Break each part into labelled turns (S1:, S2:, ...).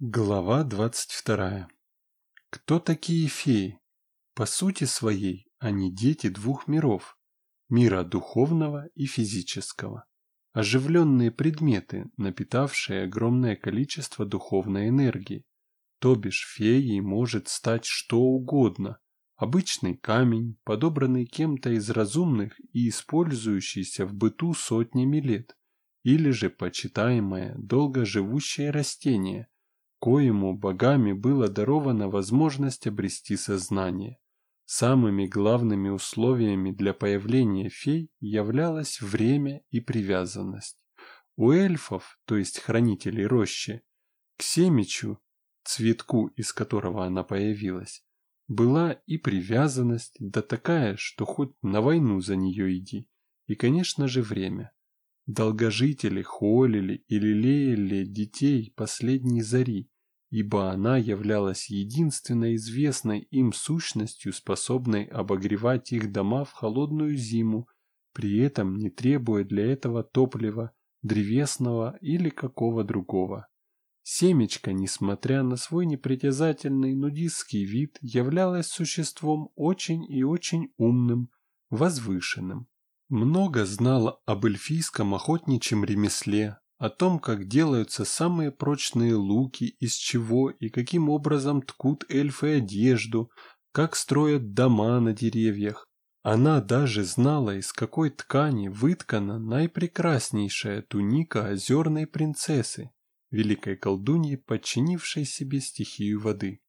S1: Глава двадцать вторая. Кто такие феи? По сути своей, они дети двух миров. Мира духовного и физического. Оживленные предметы, напитавшие огромное количество духовной энергии. То бишь феей может стать что угодно. Обычный камень, подобранный кем-то из разумных и использующийся в быту сотнями лет. Или же почитаемое, долгоживущее растение – коему богами было дарована возможность обрести сознание. Самыми главными условиями для появления фей являлось время и привязанность. У эльфов, то есть хранителей рощи, к семечу, цветку, из которого она появилась, была и привязанность, да такая, что хоть на войну за нее иди, и, конечно же, время. Долгожители холили и лелеяли детей последней зари, ибо она являлась единственной известной им сущностью, способной обогревать их дома в холодную зиму, при этом не требуя для этого топлива, древесного или какого другого. Семечко, несмотря на свой непритязательный нудистский вид, являлось существом очень и очень умным, возвышенным. Много знала об эльфийском охотничьем ремесле, о том, как делаются самые прочные луки, из чего и каким образом ткут эльфы одежду, как строят дома на деревьях. Она даже знала, из какой ткани выткана наипрекраснейшая туника озерной принцессы, великой колдуньи, подчинившей себе стихию воды.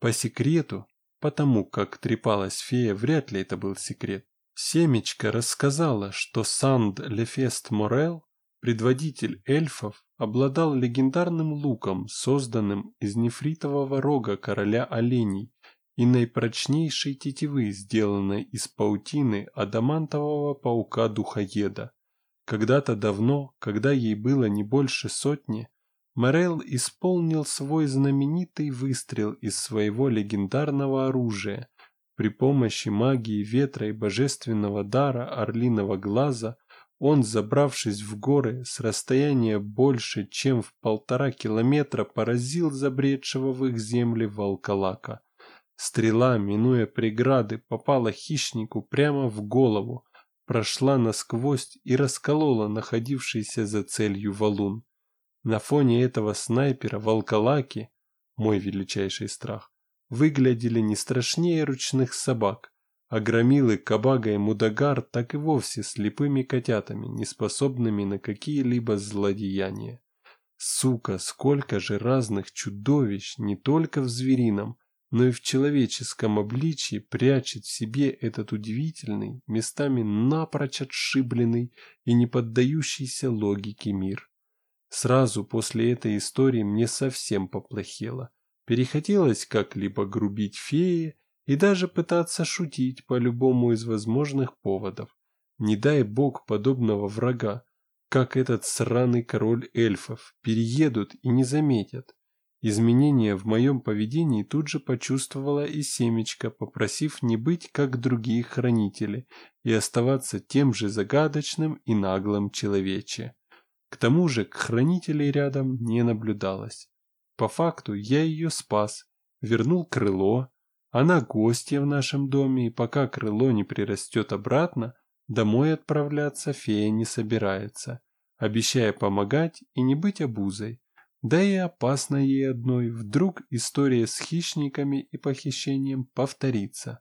S1: По секрету, потому как трепалась фея, вряд ли это был секрет, Семечка рассказала, что Санд Лефест Морел, предводитель эльфов, обладал легендарным луком, созданным из нефритового рога короля оленей и наипрочнейшей тетивы, сделанной из паутины адамантового паука-духоеда. Когда-то давно, когда ей было не больше сотни, Морел исполнил свой знаменитый выстрел из своего легендарного оружия, при помощи магии ветра и божественного дара орлиного глаза он, забравшись в горы с расстояния больше, чем в полтора километра, поразил забредшего в их земли волколака. Стрела, минуя преграды, попала хищнику прямо в голову, прошла насквозь и расколола находившийся за целью валун. На фоне этого снайпера волколаки, мой величайший страх, выглядели не страшнее ручных собак, а громилы Кабага и Мудагар так и вовсе слепыми котятами, неспособными на какие-либо злодеяния. Сука, сколько же разных чудовищ не только в зверином, но и в человеческом обличии прячет в себе этот удивительный, местами напрочь отшибленный и не поддающийся логике мир. Сразу после этой истории мне совсем поплохело. Перехотелось как-либо грубить феи и даже пытаться шутить по любому из возможных поводов. Не дай бог подобного врага, как этот сраный король эльфов, переедут и не заметят. Изменения в моем поведении тут же почувствовала и семечка, попросив не быть как другие хранители и оставаться тем же загадочным и наглым человече. К тому же к хранителей рядом не наблюдалось. По факту я ее спас, вернул крыло, она гостья в нашем доме, и пока крыло не прирастет обратно, домой отправляться фея не собирается, обещая помогать и не быть обузой. Да и опасно ей одной, вдруг история с хищниками и похищением повторится.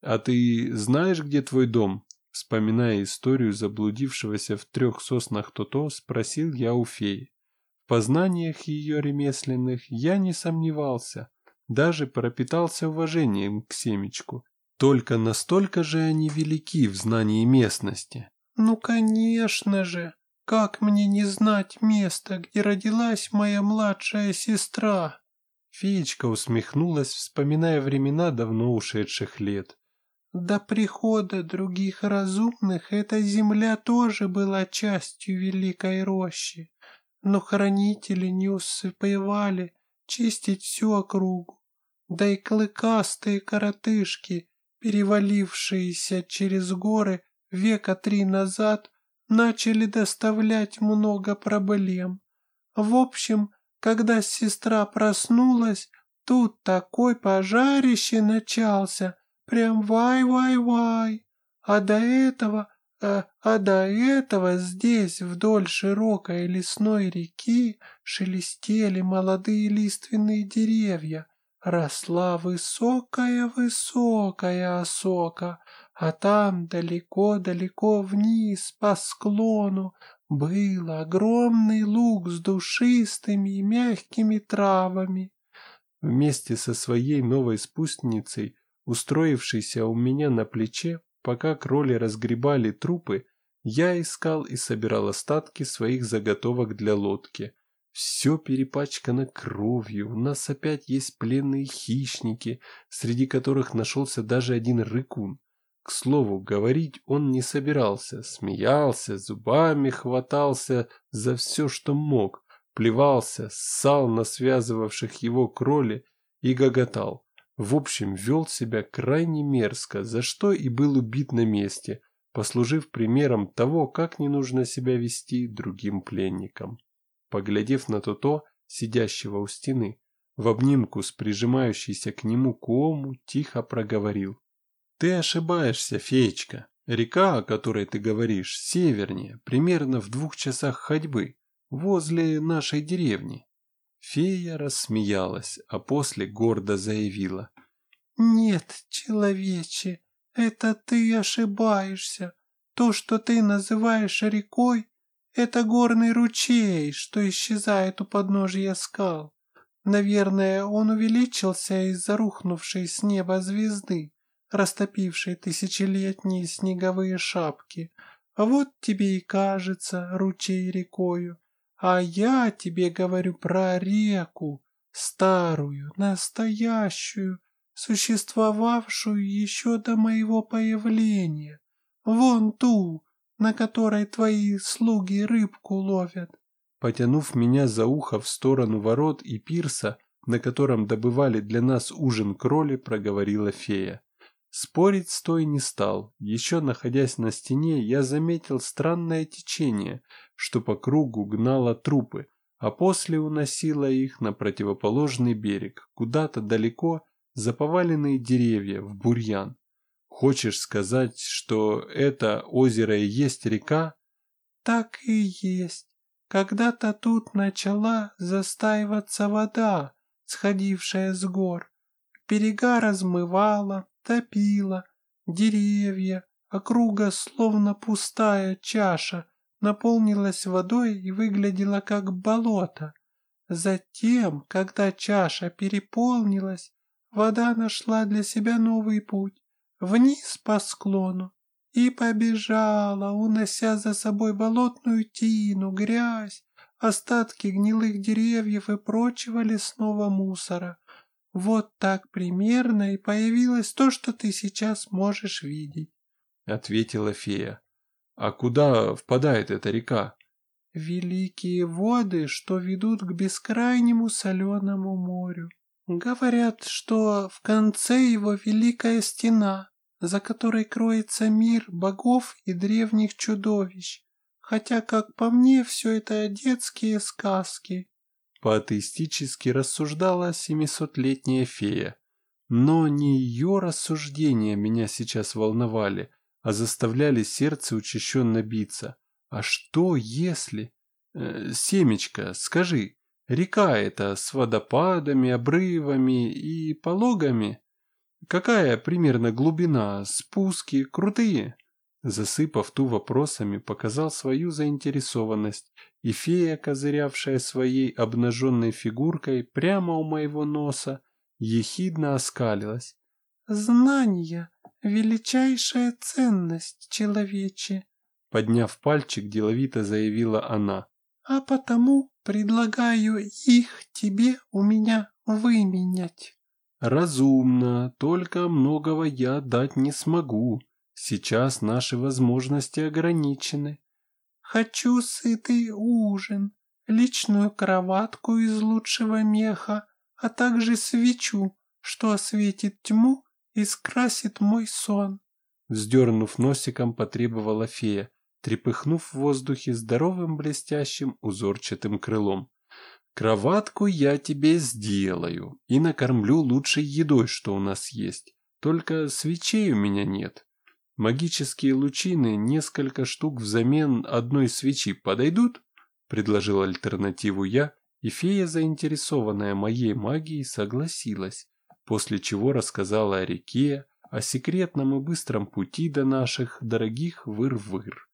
S1: «А ты знаешь, где твой дом?» Вспоминая историю заблудившегося в трех соснах Тото, спросил я у феи познаниях ее ремесленных я не сомневался, даже пропитался уважением к семечку. Только настолько же они велики в знании местности.
S2: «Ну, конечно же! Как мне не знать место, где родилась моя младшая сестра?»
S1: Феечка усмехнулась, вспоминая времена давно ушедших лет.
S2: До прихода других разумных эта земля тоже была частью Великой Рощи но хранители не успевали чистить всю округу, да и клыкастые коротышки, перевалившиеся через горы века три назад, начали доставлять много проблем. В общем, Когда сестра проснулась, тут такой пожарище начался, прям вай-вай-вай. А до этого, а, а до этого здесь, вдоль широкой лесной реки, шелестели молодые лиственные деревья, росла высокая-высокая осока, а там далеко-далеко вниз по склону был огромный луг с душистыми и мягкими травами.
S1: Вместе со своей новой спутницей, устроившейся у меня на плече, пока кроли разгребали трупы, я искал и собирал остатки своих заготовок для лодки. Все перепачкано кровью, у нас опять есть пленные хищники, среди которых нашелся даже один рыкун. К слову, говорить он не собирался, смеялся, зубами хватался за все, что мог, плевался, ссал на связывавших его кроли и гоготал. В общем, вел себя крайне мерзко, за что и был убит на месте, послужив примером того, как не нужно себя вести другим пленникам. Поглядев на то-то, сидящего у стены, в обнимку с прижимающейся к нему Куому, тихо проговорил. «Ты ошибаешься, феечка. Река, о которой ты говоришь, севернее, примерно в двух часах ходьбы, возле нашей деревни». Фея рассмеялась, а после гордо заявила.
S2: «Нет, человече, это ты ошибаешься. То, что ты называешь рекой, это горный ручей, что исчезает у подножия скал. Наверное, он увеличился из-за рухнувшей с неба звезды, растопившей тысячелетние снеговые шапки. А вот тебе и кажется ручей рекою. А я тебе говорю про реку, старую, настоящую, существовавшую еще до моего появления. Вон ту, на которой твои слуги рыбку ловят.
S1: Потянув меня за ухо в сторону ворот и пирса, на котором добывали для нас ужин кроли, проговорила фея. Спорить с той не стал. Еще находясь на стене, я заметил странное течение, что по кругу гнало трупы, а после уносило их на противоположный берег, куда-то далеко, за поваленные деревья, в бурьян. Хочешь сказать, что это озеро и есть река?
S2: Так и есть. Когда-то тут начала застаиваться вода, сходившая с гор. Берега размывала, топила, деревья, округа словно пустая чаша, наполнилась водой и выглядела как болото. Затем, когда чаша переполнилась, вода нашла для себя новый путь вниз по склону и побежала, унося за собой болотную тину, грязь, остатки гнилых деревьев и прочего лесного мусора. Вот так примерно и появилось то, что ты сейчас можешь видеть.
S1: — ответила фея. «А куда впадает эта река?»
S2: «Великие воды, что ведут к бескрайнему соленому морю. Говорят, что в конце его великая стена, за которой кроется мир богов и древних чудовищ. Хотя, как по мне, все это детские сказки.
S1: Поатеистически рассуждала семисотлетняя фея. Но не ее рассуждения меня сейчас волновали, а заставляли сердце учащенно биться. А что если... Э, семечка, скажи, река эта с водопадами, обрывами и пологами? Какая примерно глубина, спуски, крутые? Засыпав ту вопросами, показал свою заинтересованность, и фея, козырявшая своей обнаженной фигуркой прямо у моего носа, ехидно оскалилась.
S2: «Знание — величайшая ценность, человече!»
S1: Подняв пальчик, деловито заявила она.
S2: «А потому предлагаю их тебе у меня выменять».
S1: «Разумно, только многого я дать не смогу. Сейчас наши возможности ограничены».
S2: «Хочу сытый ужин, личную кроватку из лучшего меха, а также свечу, что осветит тьму и скрасит мой сон».
S1: Вздернув носиком, потребовала фея, трепыхнув в воздухе здоровым блестящим узорчатым крылом. Кроватку я тебе сделаю и накормлю лучшей едой, что у нас есть. Только свечей у меня нет. Магические лучины несколько штук взамен одной свечи подойдут? Предложил альтернативу я, и фея, заинтересованная моей магией, согласилась, после чего рассказала о реке, о секретном и быстром пути до наших дорогих выр-выр.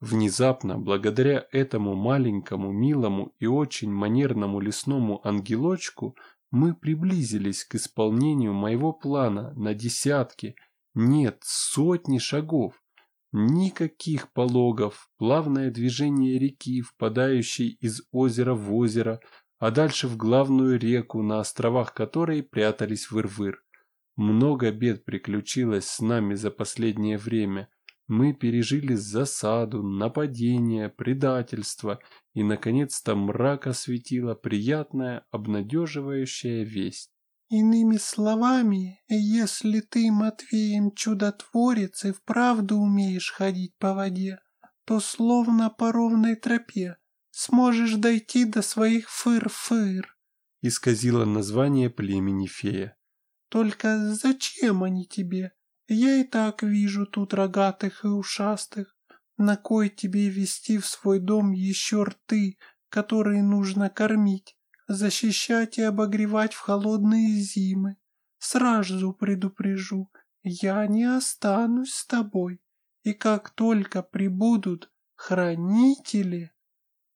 S1: Внезапно, благодаря этому маленькому, милому и очень манерному лесному ангелочку, мы приблизились к исполнению моего плана на десятки, нет, сотни шагов. Никаких пологов, плавное движение реки, впадающей из озера в озеро, а дальше в главную реку, на островах которой прятались выр-выр. Много бед приключилось с нами за последнее время – мы пережили засаду, нападение, предательство, и, наконец-то, мрак осветила приятная, обнадеживающая весть.
S2: Иными словами, если ты, Матвеем, чудотворец и вправду умеешь ходить по воде, то словно по ровной тропе сможешь дойти до своих фыр-фыр.
S1: Исказила название племени фея.
S2: Только зачем они тебе? Я и так вижу тут рогатых и ушастых. На кой тебе вести в свой дом еще рты, которые нужно кормить, защищать и обогревать в холодные зимы? Сразу предупрежу, я не останусь с тобой. И как только прибудут хранители...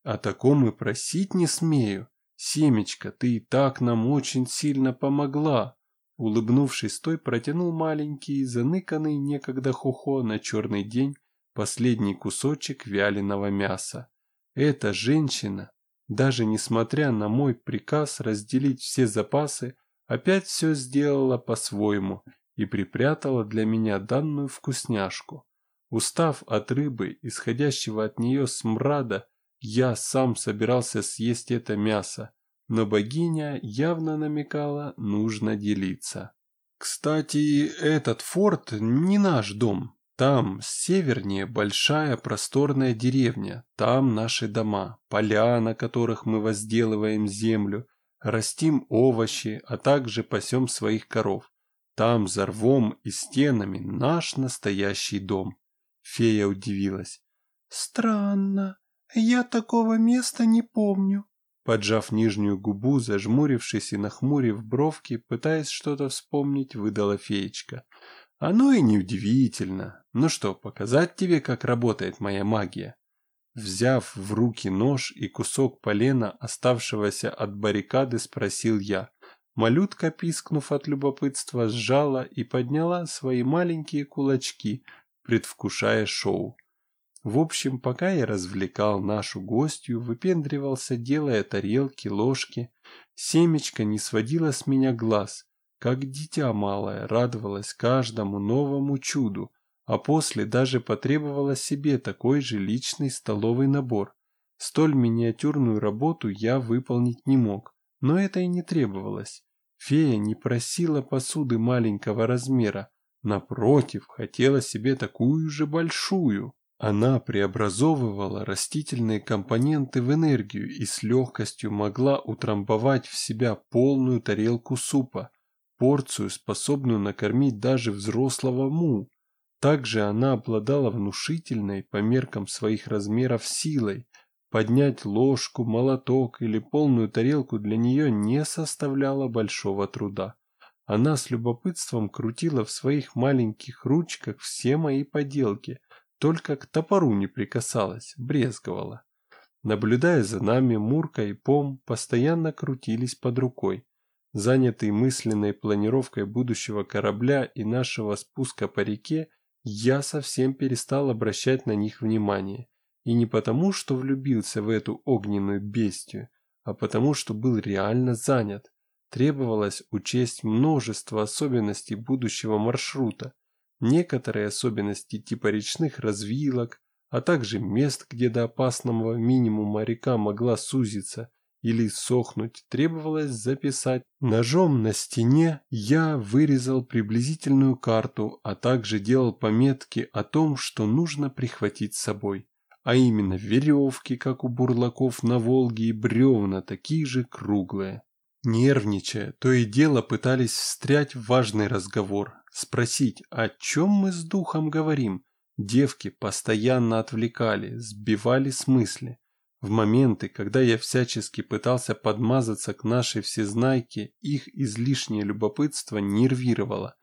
S1: О таком и просить не смею. Семечка, ты и так нам очень сильно помогла. Улыбнувшись, той протянул маленький, заныканный некогда хухо на черный день последний кусочек вяленого мяса. Эта женщина, даже несмотря на мой приказ разделить все запасы, опять все сделала по-своему и припрятала для меня данную вкусняшку. Устав от рыбы, исходящего от нее смрада, я сам собирался съесть это мясо, но богиня явно намекала, нужно делиться. Кстати, этот форт не наш дом. Там, севернее, большая просторная деревня. Там наши дома, поля, на которых мы возделываем землю, растим овощи, а также пасем своих коров. Там, за рвом и стенами, наш настоящий дом. Фея удивилась.
S2: «Странно. Я такого места не помню.
S1: Поджав нижнюю губу, зажмурившись и нахмурив бровки, пытаясь что-то вспомнить, выдала феечка. Оно и неудивительно. Ну что, показать тебе, как работает моя магия? Взяв в руки нож и кусок полена, оставшегося от баррикады, спросил я. Малютка, пискнув от любопытства, сжала и подняла свои маленькие кулачки, предвкушая шоу. В общем, пока я развлекал нашу гостью, выпендривался, делая тарелки, ложки, семечко не сводила с меня глаз, как дитя малое радовалась каждому новому чуду, а после даже потребовала себе такой же личный столовый набор. Столь миниатюрную работу я выполнить не мог, но это и не требовалось. Фея не просила посуды маленького размера, напротив, хотела себе такую же большую. Она преобразовывала растительные компоненты в энергию и с легкостью могла утрамбовать в себя полную тарелку супа, порцию, способную накормить даже взрослого му. Также она обладала внушительной по меркам своих размеров силой. Поднять ложку, молоток или полную тарелку для нее не составляло большого труда. Она с любопытством крутила в своих маленьких ручках все мои поделки – только к топору не прикасалась, брезговала. Наблюдая за нами, Мурка и Пом постоянно крутились под рукой. Занятый мысленной планировкой будущего корабля и нашего спуска по реке, я совсем перестал обращать на них внимание. И не потому, что влюбился в эту огненную бестию, а потому, что был реально занят. Требовалось учесть множество особенностей будущего маршрута, некоторые особенности типа речных развилок, а также мест, где до опасного минимума река могла сузиться или сохнуть, требовалось записать. Ножом на стене я вырезал приблизительную карту, а также делал пометки о том, что нужно прихватить с собой. а именно веревки, как у бурлаков на Волге, и бревна, такие же круглые. Нервничая, то и дело пытались встрять в важный разговор, спросить, о чем мы с духом говорим. Девки постоянно отвлекали, сбивали с мысли. В моменты, когда я всячески пытался подмазаться к нашей всезнайке, их излишнее любопытство нервировало.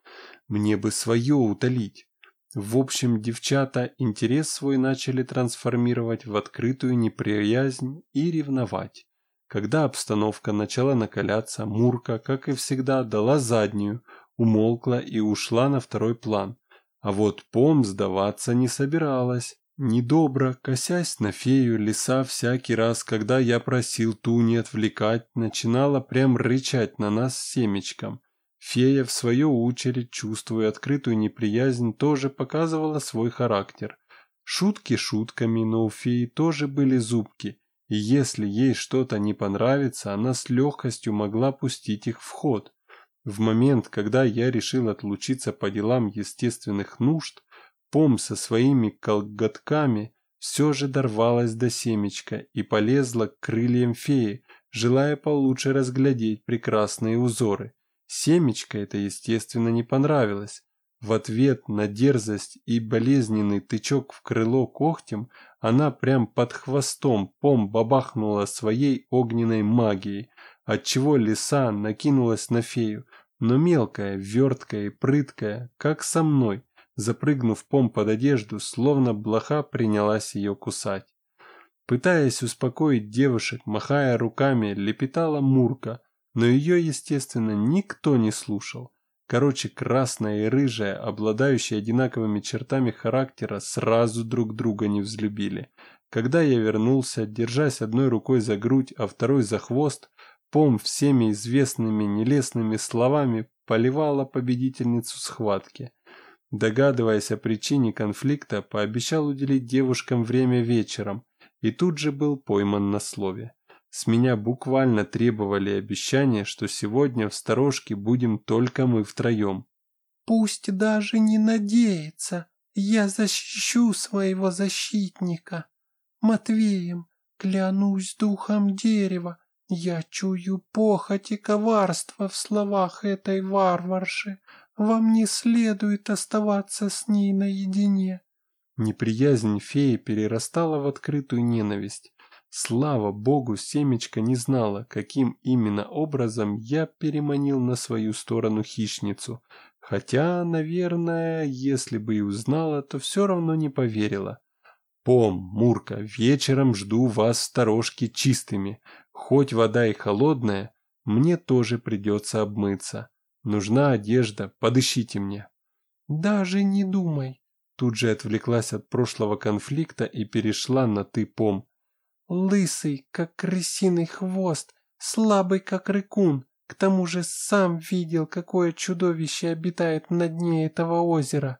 S1: Мне бы свое утолить. В общем, девчата интерес свой начали трансформировать в открытую неприязнь и ревновать. Когда обстановка начала накаляться, Мурка, как и всегда, дала заднюю, умолкла и ушла на второй план. А вот Пом сдаваться не собиралась. Недобро, косясь на фею, лиса всякий раз, когда я просил ту не отвлекать, начинала прям рычать на нас семечком. Фея, в свою очередь, чувствуя открытую неприязнь, тоже показывала свой характер. Шутки шутками, но у феи тоже были зубки, и если ей что-то не понравится, она с легкостью могла пустить их в ход. В момент, когда я решил отлучиться по делам естественных нужд, Пом со своими колготками все же дорвалась до семечка и полезла к крыльям феи, желая получше разглядеть прекрасные узоры. Семечко это, естественно, не понравилось. В ответ на дерзость и болезненный тычок в крыло когтем она прям под хвостом пом бабахнула своей огненной магией, отчего лиса накинулась на фею, но мелкая, верткая и прыткая, как со мной, запрыгнув пом под одежду, словно блоха принялась ее кусать. Пытаясь успокоить девушек, махая руками, лепетала Мурка, но ее, естественно, никто не слушал. Короче, красная и рыжая, обладающие одинаковыми чертами характера, сразу друг друга не взлюбили. Когда я вернулся, держась одной рукой за грудь, а второй за хвост, Пом всеми известными нелестными словами поливала победительницу схватки. Догадываясь о причине конфликта, пообещал уделить девушкам время вечером и тут же был пойман на слове. С меня буквально требовали обещания, что сегодня в сторожке будем только мы втроем.
S2: «Пусть даже не надеется, я защищу своего защитника. Матвеем, клянусь духом дерева, я чую похоть и коварство в словах этой варварши. Вам не следует оставаться с ней наедине».
S1: Неприязнь феи перерастала в открытую ненависть. Слава богу, семечка не знала, каким именно образом я переманил на свою сторону хищницу. Хотя, наверное, если бы и узнала, то все равно не поверила. «Пом, Мурка, вечером жду вас в сторожке чистыми. Хоть вода и холодная, мне тоже придется обмыться. Нужна одежда, подыщите мне».
S2: «Даже не думай».
S1: Тут же отвлеклась от прошлого конфликта и перешла на «ты, Пом».
S2: Лысый, как крысиный хвост, слабый, как рыкун. К тому же сам видел, какое чудовище обитает на дне этого озера.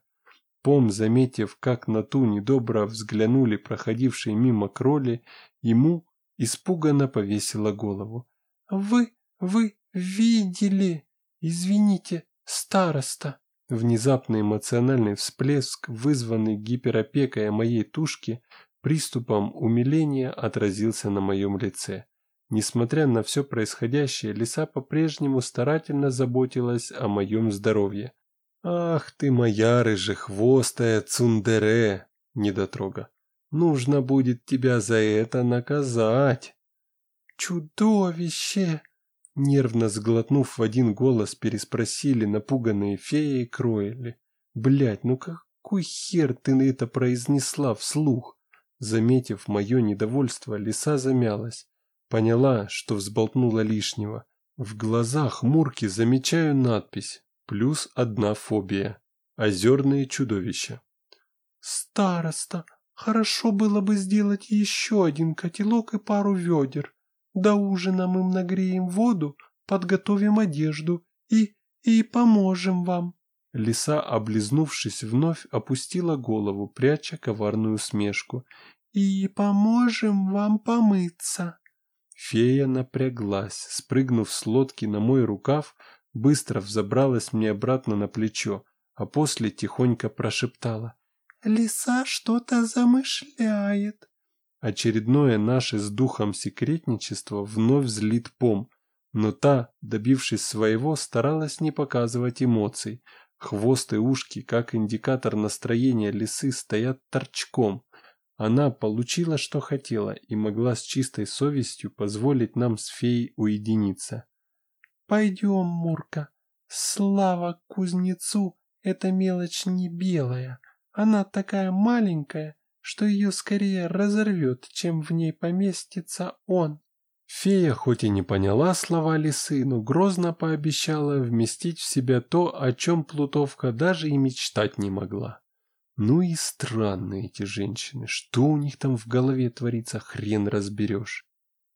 S1: Пом, заметив, как на ту недобро взглянули проходившие мимо кроли, ему испуганно повесила голову.
S2: «Вы, вы видели? Извините, староста!»
S1: Внезапный эмоциональный всплеск, вызванный гиперопекой моей тушке, Приступом умиления отразился на моем лице. Несмотря на все происходящее, лиса по-прежнему старательно заботилась о моем здоровье. «Ах ты моя рыжехвостая цундере!» недотрога. «Нужно будет тебя за это наказать!»
S2: «Чудовище!»
S1: Нервно сглотнув в один голос, переспросили напуганные феи и Кроэли. «Блядь, ну какой хер ты это произнесла вслух?» Заметив мое недовольство, лиса замялась. Поняла, что взболтнула лишнего. В глазах Мурки замечаю надпись «Плюс одна фобия. Озерные чудовища».
S2: «Староста, хорошо было бы сделать еще один котелок и пару ведер. До ужина мы нагреем воду, подготовим одежду и... и поможем вам».
S1: Лиса, облизнувшись, вновь опустила голову, пряча коварную смешку.
S2: «И поможем вам помыться».
S1: Фея напряглась, спрыгнув с лодки на мой рукав, быстро взобралась мне обратно на плечо, а после тихонько прошептала.
S2: «Лиса что-то замышляет.
S1: Очередное наше с духом секретничество вновь злит пом, но та, добившись своего, старалась не показывать эмоций. Хвост и ушки, как индикатор настроения лисы, стоят торчком. Она получила, что хотела, и могла с чистой совестью позволить нам с феей уединиться.
S2: «Пойдем, Мурка. Слава кузнецу, эта мелочь не белая. Она такая маленькая, что ее скорее разорвет, чем в ней поместится он».
S1: Фея хоть и не поняла слова лисы, но грозно пообещала вместить в себя то, о чем Плутовка даже и мечтать не могла. Ну и странные эти женщины, что у них там в голове творится, хрен разберешь.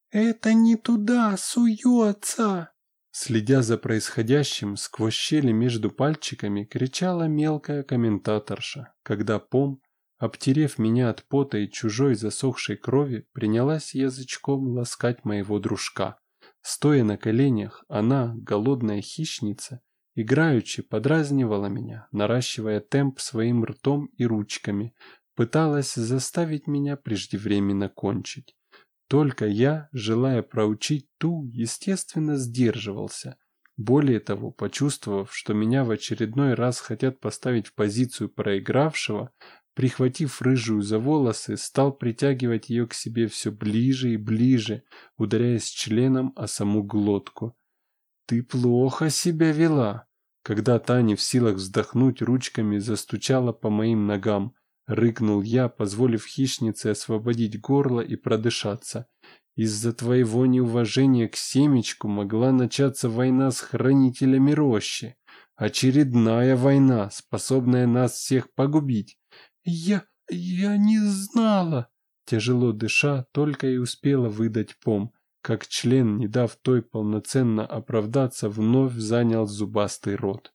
S2: «Это не туда суется!»
S1: Следя за происходящим, сквозь щели между пальчиками кричала мелкая комментаторша, когда Пом, обтерев меня от пота и чужой засохшей крови, принялась язычком ласкать моего дружка. Стоя на коленях, она, голодная хищница, играючи подразнивала меня, наращивая темп своим ртом и ручками, пыталась заставить меня преждевременно кончить. Только я, желая проучить ту, естественно, сдерживался. Более того, почувствовав, что меня в очередной раз хотят поставить в позицию проигравшего, прихватив рыжую за волосы, стал притягивать ее к себе все ближе и ближе, ударяясь членом о саму глотку. «Ты плохо себя вела!» Когда Таня в силах вздохнуть ручками застучала по моим ногам, рыкнул я, позволив хищнице освободить горло и продышаться. Из-за твоего неуважения к семечку могла начаться война с хранителями рощи. Очередная война, способная нас всех погубить.
S2: Я... я не знала.
S1: Тяжело дыша, только и успела выдать пом, как член, не дав той полноценно оправдаться, вновь занял зубастый рот.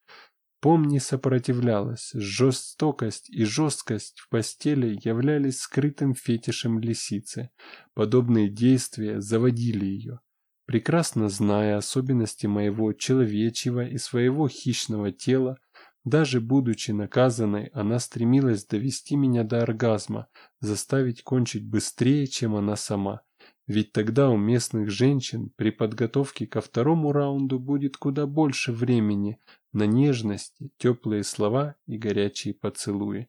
S1: Пом не сопротивлялась, жестокость и жесткость в постели являлись скрытым фетишем лисицы. Подобные действия заводили ее. Прекрасно зная особенности моего человечьего и своего хищного тела, даже будучи наказанной, она стремилась довести меня до оргазма, заставить кончить быстрее, чем она сама. Ведь тогда у местных женщин при подготовке ко второму раунду будет куда больше времени на нежности, теплые слова и горячие поцелуи,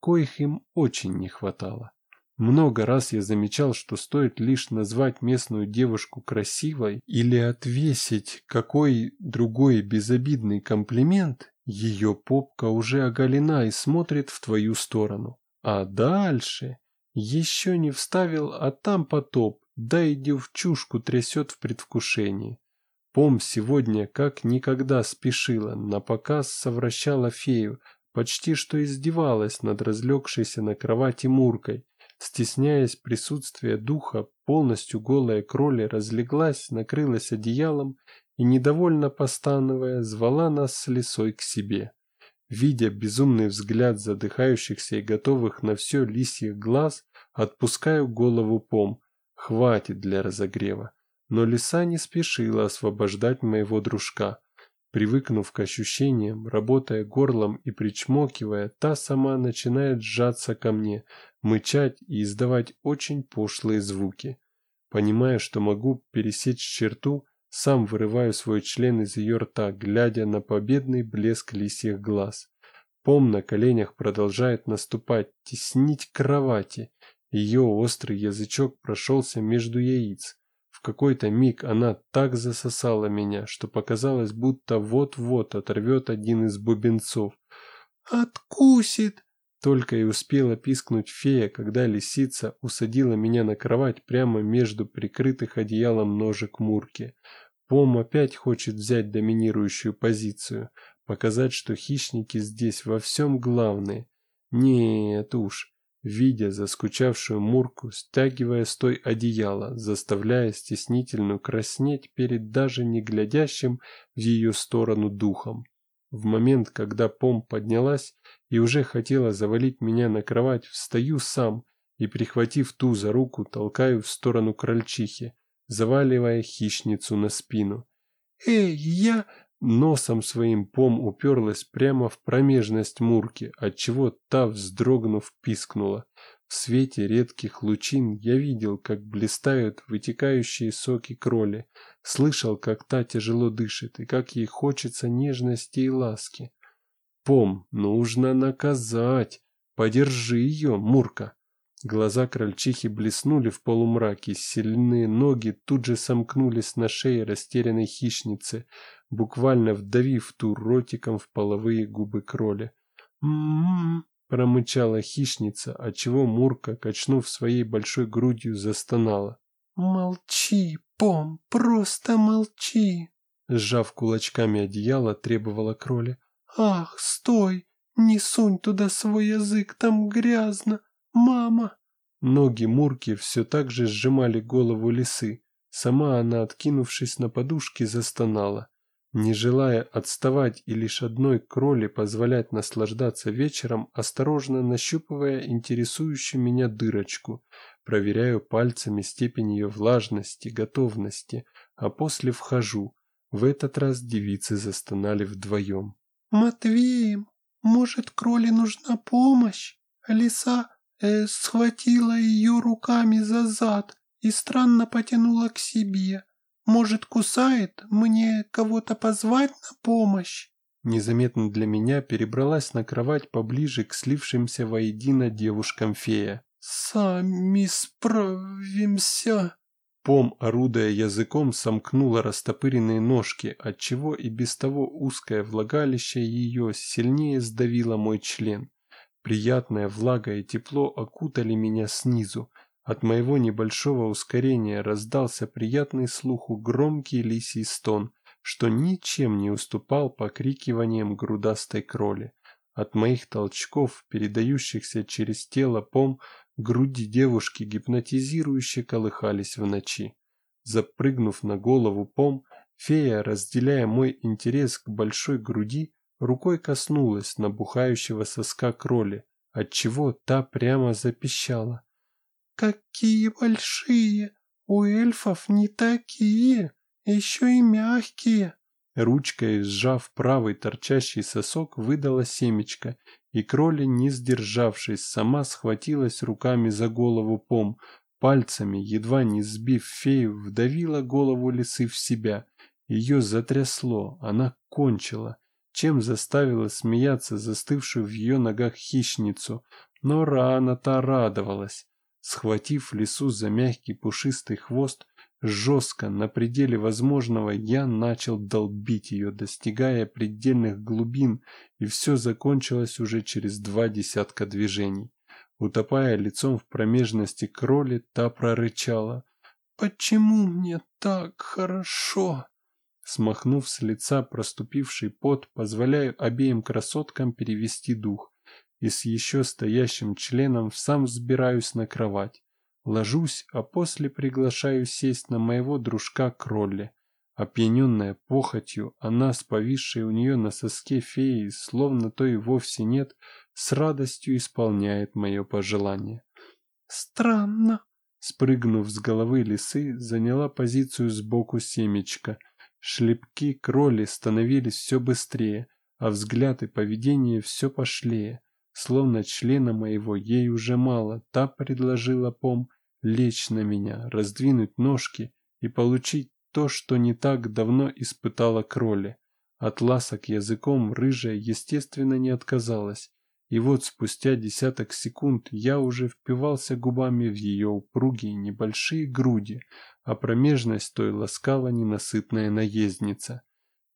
S1: коих им очень не хватало. Много раз я замечал, что стоит лишь назвать местную девушку красивой или отвесить какой другой безобидный комплимент, ее попка уже оголена и смотрит в твою сторону. А дальше еще не вставил, а там потоп, да и девчушку трясет в предвкушении. Пом сегодня как никогда спешила, на показ совращала фею, почти что издевалась над разлегшейся на кровати Муркой. Стесняясь присутствия духа, полностью голая кроли разлеглась, накрылась одеялом и, недовольно постановая, звала нас с лисой к себе. Видя безумный взгляд задыхающихся и готовых на все лисьих глаз, отпускаю голову пом. Хватит для разогрева. Но лиса не спешила освобождать моего дружка. Привыкнув к ощущениям, работая горлом и причмокивая, та сама начинает сжаться ко мне, мычать и издавать очень пошлые звуки. Понимая, что могу пересечь черту, сам вырываю свой член из ее рта, глядя на победный блеск лисьих глаз. Пом на коленях продолжает наступать, теснить кровати. Ее острый язычок прошелся между яиц. В какой-то миг она так засосала меня, что показалось, будто вот-вот оторвет один из бубенцов.
S2: «Откусит!»
S1: Только и успела пискнуть фея, когда лисица усадила меня на кровать прямо между прикрытых одеялом ножек Мурки. Пом опять хочет взять доминирующую позицию, показать, что хищники здесь во всем главные. Нет уж, видя заскучавшую Мурку, стягивая с той одеяло, заставляя стеснительную краснеть перед даже не глядящим в ее сторону духом. В момент, когда Пом поднялась и уже хотела завалить меня на кровать, встаю сам и, прихватив ту за руку, толкаю в сторону крольчихи, заваливая хищницу на спину.
S2: «Эй, я...»
S1: Носом своим пом уперлась прямо в промежность Мурки, отчего та, вздрогнув, пискнула. В свете редких лучин я видел, как блистают вытекающие соки кроли, слышал, как та тяжело дышит и как ей хочется нежности и ласки. Пом, нужно наказать. Подержи ее, Мурка. Глаза крольчихи блеснули в полумраке, сильные ноги тут же сомкнулись на шее растерянной хищницы, буквально вдавив ту ротиком в половые губы кроли. «М-м-м», промычала хищница, отчего Мурка, качнув своей большой грудью, застонала.
S2: «Молчи, Пом, просто молчи!»
S1: Сжав кулачками одеяло, требовала кроли.
S2: «Ах, стой! Не сунь туда свой язык, там грязно! Мама!»
S1: Ноги Мурки все так же сжимали голову лисы. Сама она, откинувшись на подушки, застонала. Не желая отставать и лишь одной кроли позволять наслаждаться вечером, осторожно нащупывая интересующую меня дырочку, проверяю пальцами степень ее влажности, готовности, а после вхожу. В этот раз девицы застонали вдвоем.
S2: «Матвеем, может, кроли нужна помощь? Лиса э, схватила ее руками за зад и странно потянула к себе. Может, кусает? Мне кого-то позвать на помощь?»
S1: Незаметно для меня перебралась на кровать поближе к слившимся воедино девушкам-фея.
S2: «Сами справимся»,
S1: Пом, орудуя языком, сомкнула растопыренные ножки, отчего и без того узкое влагалище ее сильнее сдавило мой член. Приятная влага и тепло окутали меня снизу. От моего небольшого ускорения раздался приятный слуху громкий лисий стон, что ничем не уступал покрикиваниям грудастой кроли. От моих толчков, передающихся через тело пом, Груди девушки гипнотизирующе колыхались в ночи. Запрыгнув на голову пом, фея, разделяя мой интерес к большой груди, рукой коснулась набухающего соска кроли, отчего та прямо запищала.
S2: «Какие большие! У эльфов не такие, еще и мягкие!»
S1: Ручкой сжав правый торчащий сосок, выдала семечко, и Кроли, не сдержавшись, сама схватилась руками за голову пом, пальцами, едва не сбив фею, вдавила голову лисы в себя. Ее затрясло, она кончила, чем заставила смеяться застывшую в ее ногах хищницу, но рано та радовалась. Схватив лису за мягкий пушистый хвост, Жестко, на пределе возможного, я начал долбить ее, достигая предельных глубин, и все закончилось уже через два десятка движений. Утопая лицом в промежности кроли, та прорычала.
S2: «Почему мне так хорошо?»
S1: Смахнув с лица проступивший пот, позволяю обеим красоткам перевести дух, и с еще стоящим членом сам взбираюсь на кровать. Ложусь, а после приглашаю сесть на моего дружка Кролли. Опьяненная похотью, она с повисшей у нее на соске феей, словно то и вовсе нет, с радостью исполняет мое пожелание.
S2: «Странно»,
S1: Спрыгнув с головы лисы, заняла позицию сбоку семечка. Шлепки кроли становились все быстрее, а взгляд и поведение все пошлее. Словно члена моего ей уже мало, та предложила пом лечь на меня, раздвинуть ножки и получить то, что не так давно испытала кроли. От ласок языком рыжая, естественно, не отказалась. И вот спустя десяток секунд я уже впивался губами в ее упругие небольшие груди, а промежность той ласкала ненасытная наездница.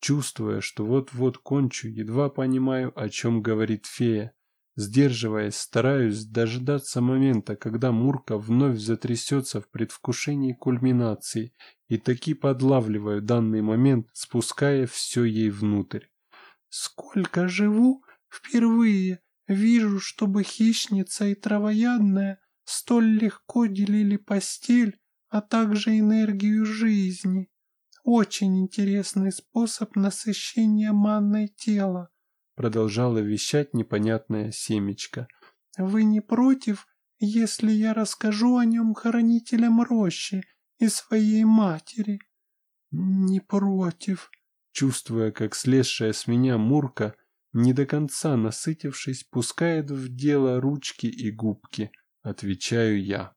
S1: Чувствуя, что вот-вот кончу, едва понимаю, о чем говорит фея, Сдерживаясь, стараюсь дождаться момента, когда Мурка вновь затрясется в предвкушении кульминации, и таки подлавливаю данный момент, спуская все ей внутрь.
S2: «Сколько живу, впервые вижу, чтобы хищница и травоядная столь легко делили постель, а также энергию жизни. Очень интересный способ насыщения манной тела
S1: продолжала вещать непонятная семечка.
S2: «Вы не против, если я расскажу о нем хранителям рощи и своей матери?»
S1: «Не против», чувствуя, как слезшая с меня Мурка, не до конца насытившись, пускает в дело ручки и губки, отвечаю я.